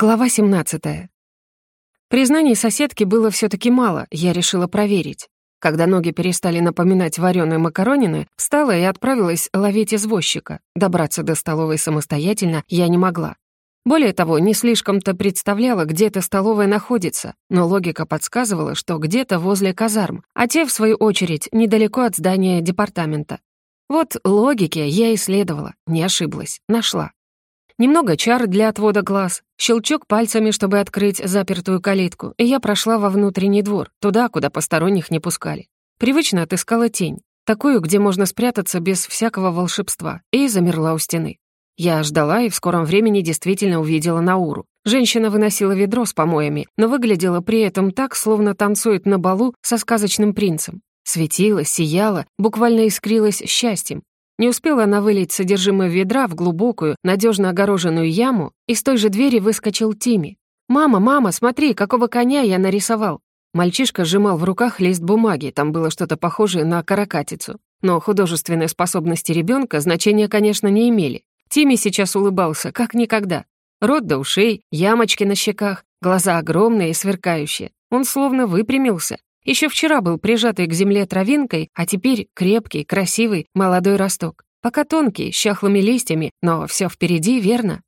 Глава 17. Признаний соседки было все таки мало, я решила проверить. Когда ноги перестали напоминать вареные макаронины, встала и отправилась ловить извозчика. Добраться до столовой самостоятельно я не могла. Более того, не слишком-то представляла, где эта столовая находится, но логика подсказывала, что где-то возле казарм, а те, в свою очередь, недалеко от здания департамента. Вот логике я исследовала, не ошиблась, нашла. Немного чар для отвода глаз, щелчок пальцами, чтобы открыть запертую калитку, и я прошла во внутренний двор, туда, куда посторонних не пускали. Привычно отыскала тень, такую, где можно спрятаться без всякого волшебства, и замерла у стены. Я ждала и в скором времени действительно увидела Науру. Женщина выносила ведро с помоями, но выглядела при этом так, словно танцует на балу со сказочным принцем. Светила, сияла, буквально искрилась счастьем, не успела она вылить содержимое ведра в глубокую, надежно огороженную яму, из той же двери выскочил Тими. «Мама, мама, смотри, какого коня я нарисовал!» Мальчишка сжимал в руках лист бумаги, там было что-то похожее на каракатицу. Но художественные способности ребенка значения, конечно, не имели. Тими сейчас улыбался, как никогда. Рот до ушей, ямочки на щеках, глаза огромные и сверкающие. Он словно выпрямился. Еще вчера был прижатый к земле травинкой, а теперь крепкий, красивый, молодой росток. Пока тонкий, с чахлыми листьями, но все впереди, верно?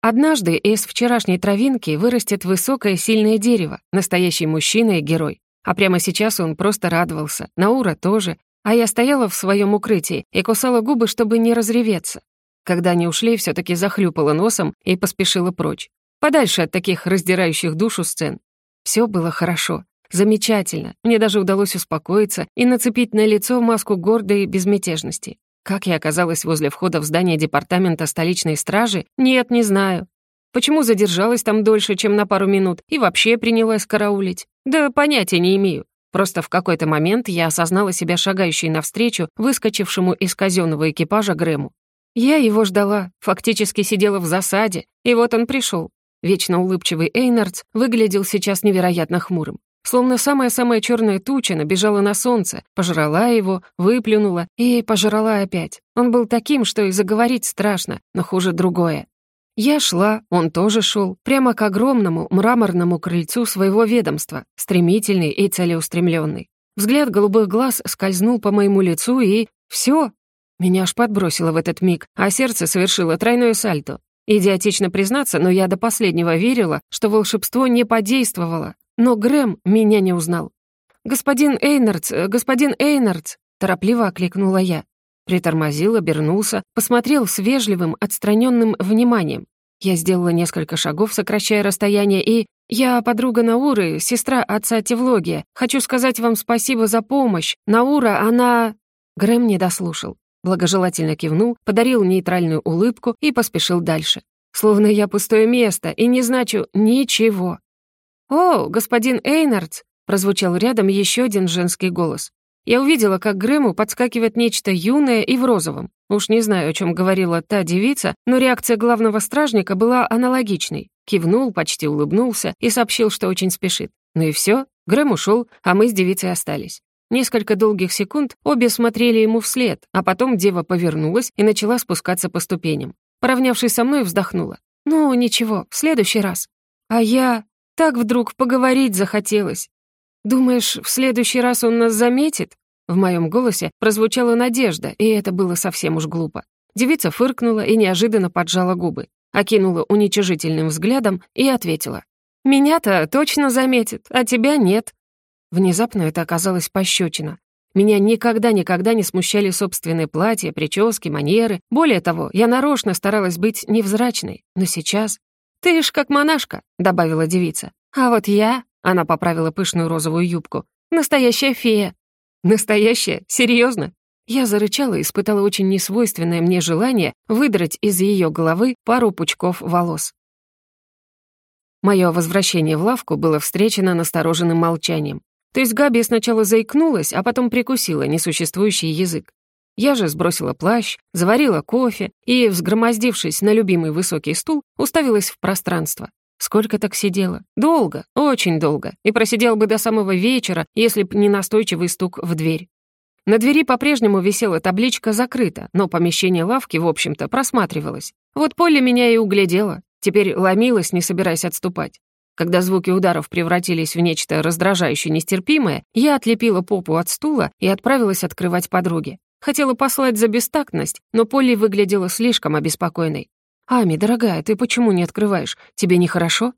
Однажды из вчерашней травинки вырастет высокое сильное дерево, настоящий мужчина и герой. А прямо сейчас он просто радовался, Наура тоже, а я стояла в своем укрытии и кусала губы, чтобы не разреветься. Когда они ушли, все таки захлюпала носом и поспешила прочь. Подальше от таких раздирающих душу сцен. Все было хорошо. Замечательно. Мне даже удалось успокоиться и нацепить на лицо маску гордой безмятежности. Как я оказалась возле входа в здание департамента столичной стражи? Нет, не знаю. Почему задержалась там дольше, чем на пару минут, и вообще принялась караулить? Да понятия не имею. Просто в какой-то момент я осознала себя шагающей навстречу выскочившему из казенного экипажа Грэму. Я его ждала, фактически сидела в засаде, и вот он пришел. Вечно улыбчивый Эйнардс выглядел сейчас невероятно хмурым. Словно самая-самая черная туча набежала на солнце, пожрала его, выплюнула и пожрала опять. Он был таким, что и заговорить страшно, но хуже другое. Я шла, он тоже шел, прямо к огромному мраморному крыльцу своего ведомства, стремительный и целеустремленный. Взгляд голубых глаз скользнул по моему лицу и... все. Меня аж подбросило в этот миг, а сердце совершило тройное сальто. Идиотично признаться, но я до последнего верила, что волшебство не подействовало. Но Грэм меня не узнал. «Господин Эйнардс! Э, господин Эйнардс!» торопливо окликнула я. Притормозил, обернулся, посмотрел с вежливым, отстраненным вниманием. Я сделала несколько шагов, сокращая расстояние, и... «Я подруга Науры, сестра отца Тевлогия. Хочу сказать вам спасибо за помощь. Наура, она...» Грэм не дослушал. Благожелательно кивнул, подарил нейтральную улыбку и поспешил дальше. Словно я пустое место и не значу ничего. «О, господин Эйнардс!» — прозвучал рядом еще один женский голос. Я увидела, как Грэму подскакивает нечто юное и в розовом. Уж не знаю, о чем говорила та девица, но реакция главного стражника была аналогичной. Кивнул, почти улыбнулся и сообщил, что очень спешит. Ну и все, Грэм ушел, а мы с девицей остались. Несколько долгих секунд обе смотрели ему вслед, а потом дева повернулась и начала спускаться по ступеням. Поравнявшись со мной, вздохнула. «Ну, ничего, в следующий раз». А я... Так вдруг поговорить захотелось. Думаешь, в следующий раз он нас заметит? В моем голосе прозвучала надежда, и это было совсем уж глупо. Девица фыркнула и неожиданно поджала губы, окинула уничижительным взглядом и ответила. «Меня-то точно заметит, а тебя нет». Внезапно это оказалось пощечина. Меня никогда-никогда не смущали собственные платья, прически, манеры. Более того, я нарочно старалась быть невзрачной. Но сейчас... «Ты ж как монашка», — добавила девица. А вот я...» — она поправила пышную розовую юбку. «Настоящая фея». «Настоящая? Серьезно? Я зарычала и испытала очень несвойственное мне желание выдрать из ее головы пару пучков волос. Мое возвращение в лавку было встречено настороженным молчанием. То есть Габи сначала заикнулась, а потом прикусила несуществующий язык. Я же сбросила плащ, заварила кофе и, взгромоздившись на любимый высокий стул, уставилась в пространство. Сколько так сидела? Долго, очень долго. И просидел бы до самого вечера, если б не настойчивый стук в дверь. На двери по-прежнему висела табличка «Закрыто», но помещение лавки, в общем-то, просматривалось. Вот Поле меня и углядела. Теперь ломилась, не собираясь отступать. Когда звуки ударов превратились в нечто раздражающе нестерпимое, я отлепила попу от стула и отправилась открывать подруге. Хотела послать за бестактность, но Полли выглядела слишком обеспокоенной. «Ами, дорогая, ты почему не открываешь? Тебе нехорошо?»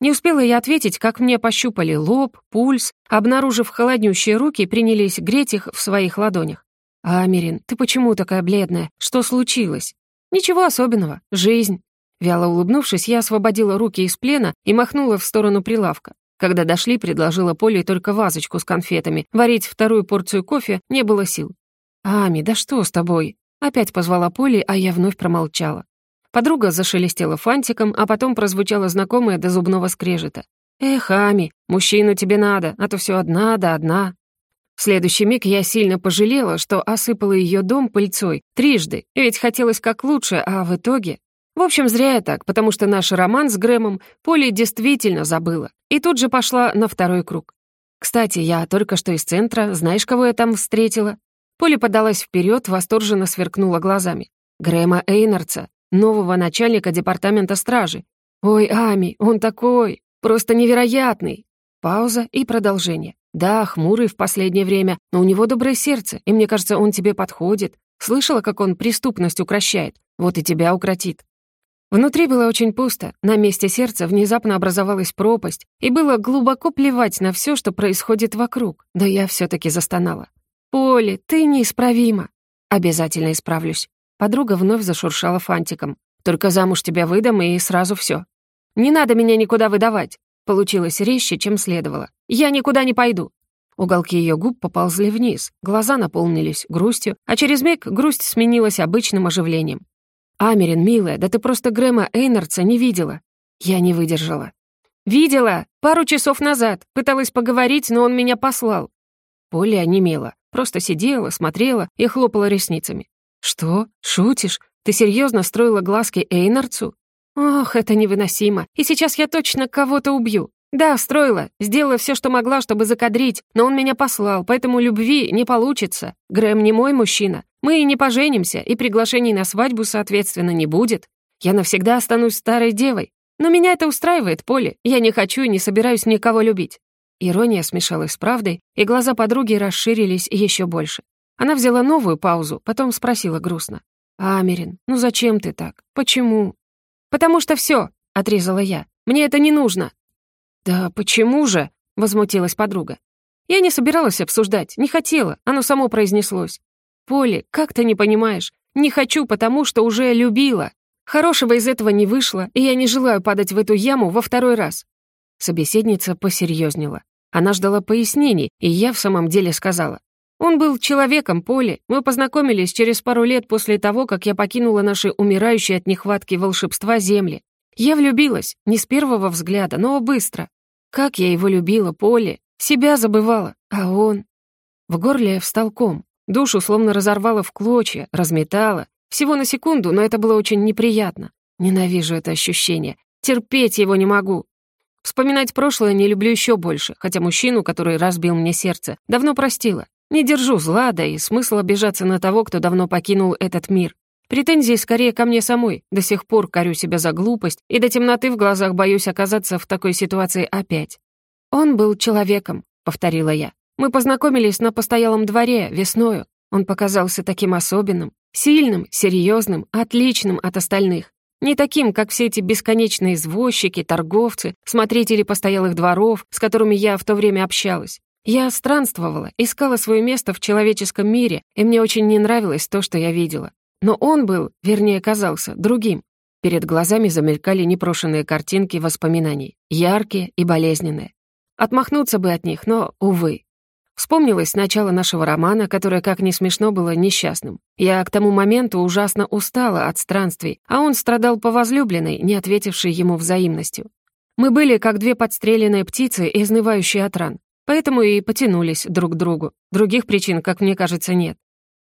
Не успела я ответить, как мне пощупали лоб, пульс, обнаружив холоднющие руки, принялись греть их в своих ладонях. «Амирин, ты почему такая бледная? Что случилось?» «Ничего особенного. Жизнь». Вяло улыбнувшись, я освободила руки из плена и махнула в сторону прилавка. Когда дошли, предложила Поле только вазочку с конфетами. Варить вторую порцию кофе не было сил. «Ами, да что с тобой?» Опять позвала Поле, а я вновь промолчала. Подруга зашелестела фантиком, а потом прозвучало знакомое до зубного скрежета. «Эх, Ами, мужчину тебе надо, а то все одна да одна». В следующий миг я сильно пожалела, что осыпала ее дом пыльцой трижды, ведь хотелось как лучше, а в итоге... В общем, зря я так, потому что наш роман с Грэмом Поли действительно забыла, и тут же пошла на второй круг. Кстати, я только что из центра, знаешь, кого я там встретила? Поли подалась вперед, восторженно сверкнула глазами. Грэма Эйнарца, нового начальника департамента стражи. «Ой, Ами, он такой! Просто невероятный!» Пауза и продолжение. «Да, хмурый в последнее время, но у него доброе сердце, и мне кажется, он тебе подходит. Слышала, как он преступность укращает? Вот и тебя укротит». Внутри было очень пусто, на месте сердца внезапно образовалась пропасть, и было глубоко плевать на все, что происходит вокруг, да я все таки застонала. «Поле, ты неисправима!» «Обязательно исправлюсь. Подруга вновь зашуршала фантиком. «Только замуж тебя выдам, и сразу все. «Не надо меня никуда выдавать!» Получилось резче, чем следовало. «Я никуда не пойду!» Уголки ее губ поползли вниз, глаза наполнились грустью, а через миг грусть сменилась обычным оживлением. «Америн, милая, да ты просто Грэма Эйнардса не видела!» Я не выдержала. «Видела! Пару часов назад! Пыталась поговорить, но он меня послал!» Поля онемела, просто сидела, смотрела и хлопала ресницами. «Что? Шутишь? Ты серьезно строила глазки Эйнарцу?» «Ох, это невыносимо. И сейчас я точно кого-то убью. Да, строила. Сделала все, что могла, чтобы закадрить, но он меня послал, поэтому любви не получится. Грэм не мой мужчина. Мы и не поженимся, и приглашений на свадьбу, соответственно, не будет. Я навсегда останусь старой девой. Но меня это устраивает, Поле. Я не хочу и не собираюсь никого любить». Ирония смешалась с правдой, и глаза подруги расширились еще больше. Она взяла новую паузу, потом спросила грустно. «Америн, ну зачем ты так? Почему?» «Потому что все, отрезала я. «Мне это не нужно». «Да почему же?» — возмутилась подруга. «Я не собиралась обсуждать, не хотела, оно само произнеслось. Поле, как ты не понимаешь? Не хочу, потому что уже любила. Хорошего из этого не вышло, и я не желаю падать в эту яму во второй раз». Собеседница посерьезнела. Она ждала пояснений, и я в самом деле сказала. Он был человеком, Поли. Мы познакомились через пару лет после того, как я покинула наши умирающие от нехватки волшебства земли. Я влюбилась, не с первого взгляда, но быстро. Как я его любила, Поли. Себя забывала, а он... В горле встал ком. Душу словно разорвала в клочья, разметала. Всего на секунду, но это было очень неприятно. Ненавижу это ощущение. Терпеть его не могу. Вспоминать прошлое не люблю еще больше, хотя мужчину, который разбил мне сердце, давно простила. Не держу зла, да и смысл обижаться на того, кто давно покинул этот мир. Претензии скорее ко мне самой. До сих пор корю себя за глупость и до темноты в глазах боюсь оказаться в такой ситуации опять. «Он был человеком», — повторила я. «Мы познакомились на постоялом дворе весною. Он показался таким особенным, сильным, серьезным, отличным от остальных. Не таким, как все эти бесконечные извозчики, торговцы, смотрители постоялых дворов, с которыми я в то время общалась. Я странствовала, искала свое место в человеческом мире, и мне очень не нравилось то, что я видела. Но он был, вернее, казался, другим. Перед глазами замелькали непрошенные картинки воспоминаний, яркие и болезненные. Отмахнуться бы от них, но, увы. Вспомнилось начало нашего романа, которое, как ни смешно, было несчастным. Я к тому моменту ужасно устала от странствий, а он страдал по возлюбленной, не ответившей ему взаимностью. Мы были как две подстреленные птицы, изнывающие от ран. Поэтому и потянулись друг к другу. Других причин, как мне кажется, нет.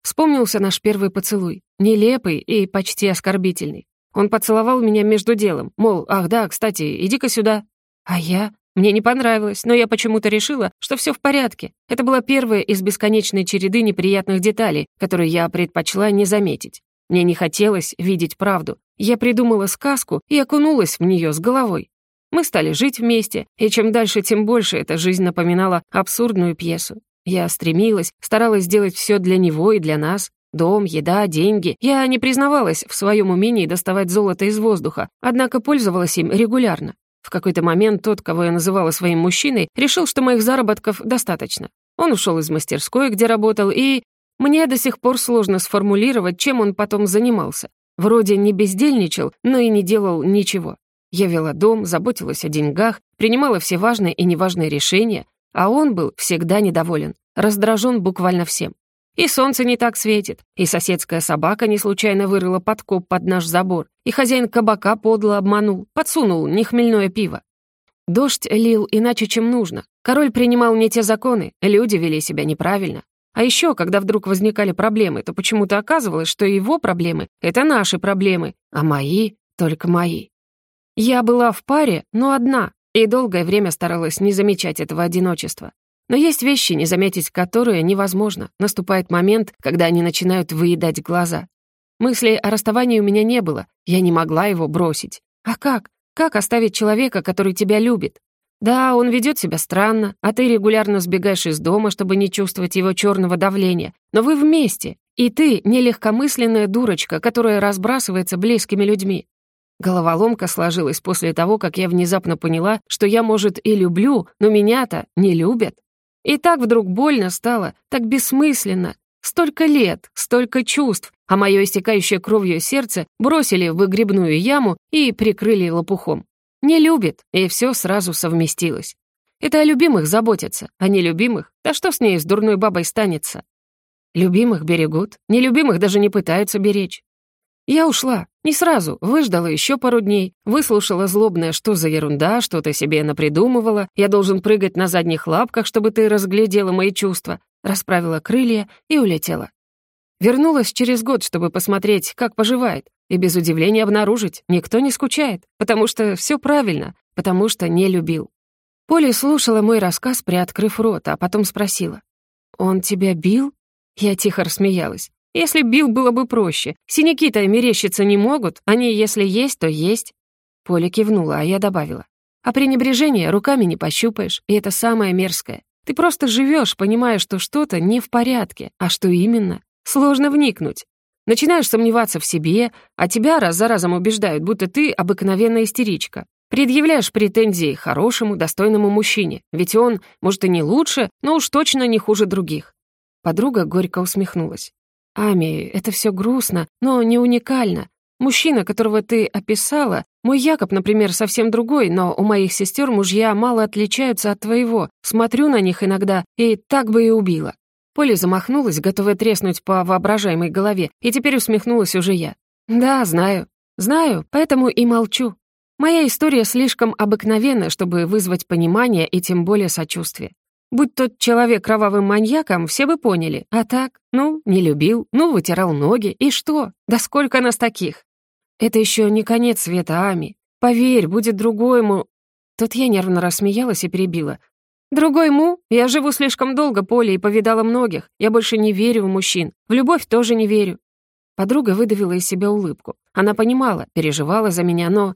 Вспомнился наш первый поцелуй. Нелепый и почти оскорбительный. Он поцеловал меня между делом, мол, ах да, кстати, иди-ка сюда. А я? Мне не понравилось, но я почему-то решила, что все в порядке. Это была первая из бесконечной череды неприятных деталей, которые я предпочла не заметить. Мне не хотелось видеть правду. Я придумала сказку и окунулась в нее с головой. Мы стали жить вместе, и чем дальше, тем больше эта жизнь напоминала абсурдную пьесу. Я стремилась, старалась сделать все для него и для нас. Дом, еда, деньги. Я не признавалась в своем умении доставать золото из воздуха, однако пользовалась им регулярно. В какой-то момент тот, кого я называла своим мужчиной, решил, что моих заработков достаточно. Он ушел из мастерской, где работал, и... Мне до сих пор сложно сформулировать, чем он потом занимался. Вроде не бездельничал, но и не делал ничего. Я вела дом, заботилась о деньгах, принимала все важные и неважные решения, а он был всегда недоволен, раздражен буквально всем. И солнце не так светит, и соседская собака не случайно вырыла подкоп под наш забор, и хозяин кабака подло обманул, подсунул нехмельное пиво. Дождь лил иначе, чем нужно. Король принимал не те законы, люди вели себя неправильно. А еще, когда вдруг возникали проблемы, то почему-то оказывалось, что его проблемы — это наши проблемы, а мои — только мои. Я была в паре, но одна, и долгое время старалась не замечать этого одиночества. Но есть вещи, не заметить которые невозможно. Наступает момент, когда они начинают выедать глаза. Мысли о расставании у меня не было. Я не могла его бросить. А как? Как оставить человека, который тебя любит? Да, он ведет себя странно, а ты регулярно сбегаешь из дома, чтобы не чувствовать его черного давления. Но вы вместе. И ты нелегкомысленная дурочка, которая разбрасывается близкими людьми. Головоломка сложилась после того, как я внезапно поняла, что я, может, и люблю, но меня-то не любят. И так вдруг больно стало, так бессмысленно. Столько лет, столько чувств, а мое истекающее кровью сердце бросили в выгребную яму и прикрыли лопухом. Не любит, и все сразу совместилось. Это о любимых заботятся, а не любимых. да что с ней с дурной бабой станется? Любимых берегут, нелюбимых даже не пытаются беречь. Я ушла. Не сразу. Выждала еще пару дней. Выслушала злобное «что за ерунда, что ты себе напридумывала, я должен прыгать на задних лапках, чтобы ты разглядела мои чувства». Расправила крылья и улетела. Вернулась через год, чтобы посмотреть, как поживает, и без удивления обнаружить, никто не скучает, потому что все правильно, потому что не любил. Поля слушала мой рассказ, приоткрыв рот, а потом спросила. «Он тебя бил?» Я тихо рассмеялась. Если бил, было бы проще. Синяки-то мерещиться не могут, они, если есть, то есть». Поля кивнула, а я добавила. «А пренебрежение руками не пощупаешь, и это самое мерзкое. Ты просто живешь, понимая, что что-то не в порядке, а что именно. Сложно вникнуть. Начинаешь сомневаться в себе, а тебя раз за разом убеждают, будто ты обыкновенная истеричка. Предъявляешь претензии хорошему, достойному мужчине, ведь он, может, и не лучше, но уж точно не хуже других». Подруга горько усмехнулась. Ами, это все грустно, но не уникально. Мужчина, которого ты описала, мой Якоб, например, совсем другой, но у моих сестер мужья мало отличаются от твоего. Смотрю на них иногда, и так бы и убила». Поля замахнулась, готовая треснуть по воображаемой голове, и теперь усмехнулась уже я. «Да, знаю. Знаю, поэтому и молчу. Моя история слишком обыкновенна, чтобы вызвать понимание и тем более сочувствие. Будь тот человек кровавым маньяком, все бы поняли. А так, ну, не любил, ну, вытирал ноги. И что? Да сколько нас таких? Это еще не конец света, Ами. Поверь, будет другому. Тут я нервно рассмеялась и перебила. «Другой му? Я живу слишком долго, Поле, и повидала многих. Я больше не верю в мужчин. В любовь тоже не верю». Подруга выдавила из себя улыбку. Она понимала, переживала за меня, но...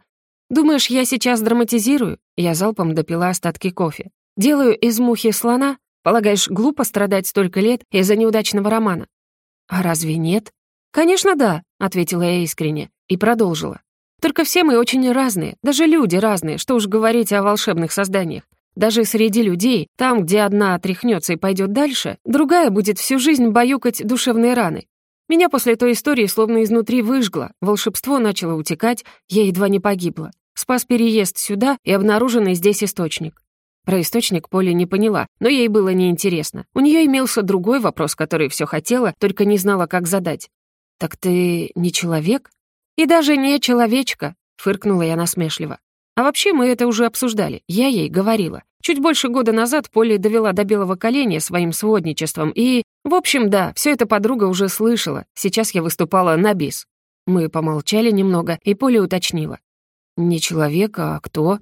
«Думаешь, я сейчас драматизирую?» Я залпом допила остатки кофе. Делаю из мухи слона? Полагаешь, глупо страдать столько лет из-за неудачного романа?» «А разве нет?» «Конечно, да», — ответила я искренне и продолжила. «Только все мы очень разные, даже люди разные, что уж говорить о волшебных созданиях. Даже среди людей, там, где одна отряхнется и пойдет дальше, другая будет всю жизнь баюкать душевные раны. Меня после той истории словно изнутри выжгло, волшебство начало утекать, я едва не погибла. Спас переезд сюда и обнаруженный здесь источник. Про источник Поля не поняла, но ей было неинтересно. У нее имелся другой вопрос, который все хотела, только не знала, как задать. «Так ты не человек?» «И даже не человечка», — фыркнула я насмешливо. «А вообще мы это уже обсуждали, я ей говорила. Чуть больше года назад Поле довела до белого коленя своим сводничеством и... В общем, да, все это подруга уже слышала. Сейчас я выступала на бис». Мы помолчали немного, и Поле уточнила. «Не человек, а кто?»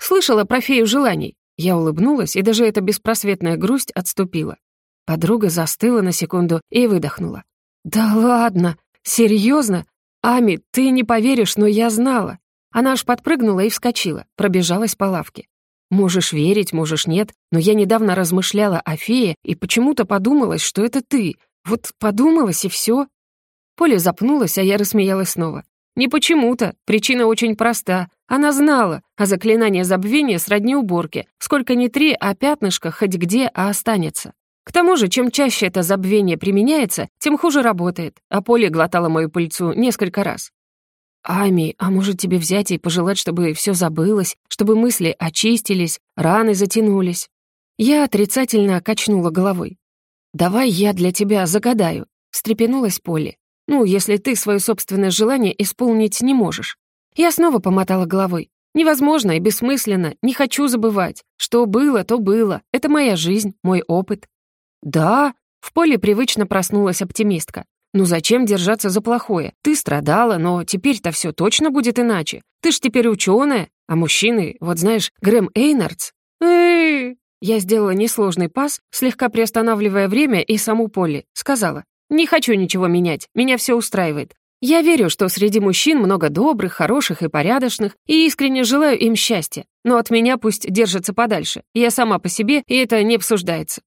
Слышала про фею желаний. Я улыбнулась, и даже эта беспросветная грусть отступила. Подруга застыла на секунду и выдохнула. «Да ладно! Серьезно? Ами, ты не поверишь, но я знала!» Она аж подпрыгнула и вскочила, пробежалась по лавке. «Можешь верить, можешь нет, но я недавно размышляла о фее и почему-то подумалась, что это ты. Вот подумалась и все. Поля запнулась, а я рассмеялась снова. «Не почему-то, причина очень проста. Она знала, о заклинании забвения сродни уборке. Сколько ни три, а пятнышко хоть где, а останется. К тому же, чем чаще это забвение применяется, тем хуже работает, а поле глотала мою пыльцу несколько раз. «Ами, а может тебе взять и пожелать, чтобы все забылось, чтобы мысли очистились, раны затянулись?» Я отрицательно качнула головой. «Давай я для тебя загадаю», — встрепенулась Полли. «Ну, если ты свое собственное желание исполнить не можешь. Я снова помотала головой. Невозможно и бессмысленно, не хочу забывать. Что было, то было. Это моя жизнь, мой опыт. Да, в поле привычно проснулась оптимистка. «Ну зачем держаться за плохое? Ты страдала, но теперь-то все точно будет иначе. Ты ж теперь ученая, а мужчины, вот знаешь, Грэм Эйнардс...» «Эй!» Я сделала несложный пас, слегка приостанавливая время и саму Полли. Сказала, «Не хочу ничего менять, меня все устраивает. Я верю, что среди мужчин много добрых, хороших и порядочных, и искренне желаю им счастья. Но от меня пусть держатся подальше. Я сама по себе, и это не обсуждается».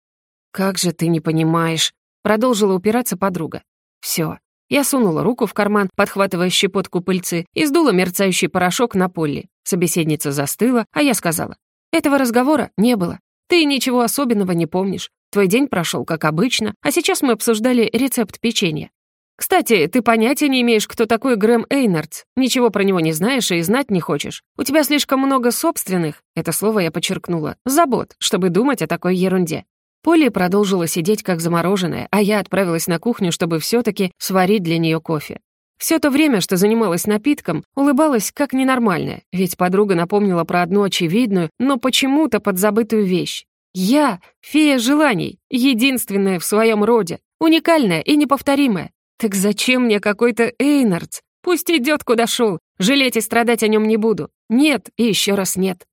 «Как же ты не понимаешь?» — продолжила упираться подруга. Все, Я сунула руку в карман, подхватывая щепотку пыльцы, и сдула мерцающий порошок на поле. Собеседница застыла, а я сказала. «Этого разговора не было. Ты ничего особенного не помнишь. Твой день прошел как обычно, а сейчас мы обсуждали рецепт печенья. «Кстати, ты понятия не имеешь, кто такой Грэм Эйнардс. Ничего про него не знаешь и знать не хочешь. У тебя слишком много собственных, это слово я подчеркнула, забот, чтобы думать о такой ерунде». Полли продолжила сидеть как замороженная, а я отправилась на кухню, чтобы все таки сварить для нее кофе. Все то время, что занималась напитком, улыбалась как ненормальная, ведь подруга напомнила про одну очевидную, но почему-то подзабытую вещь. Я — фея желаний, единственная в своем роде, уникальная и неповторимая. Так зачем мне какой-то Эйнардс? Пусть идет, куда шел. Жалеть и страдать о нем не буду. Нет и еще раз нет.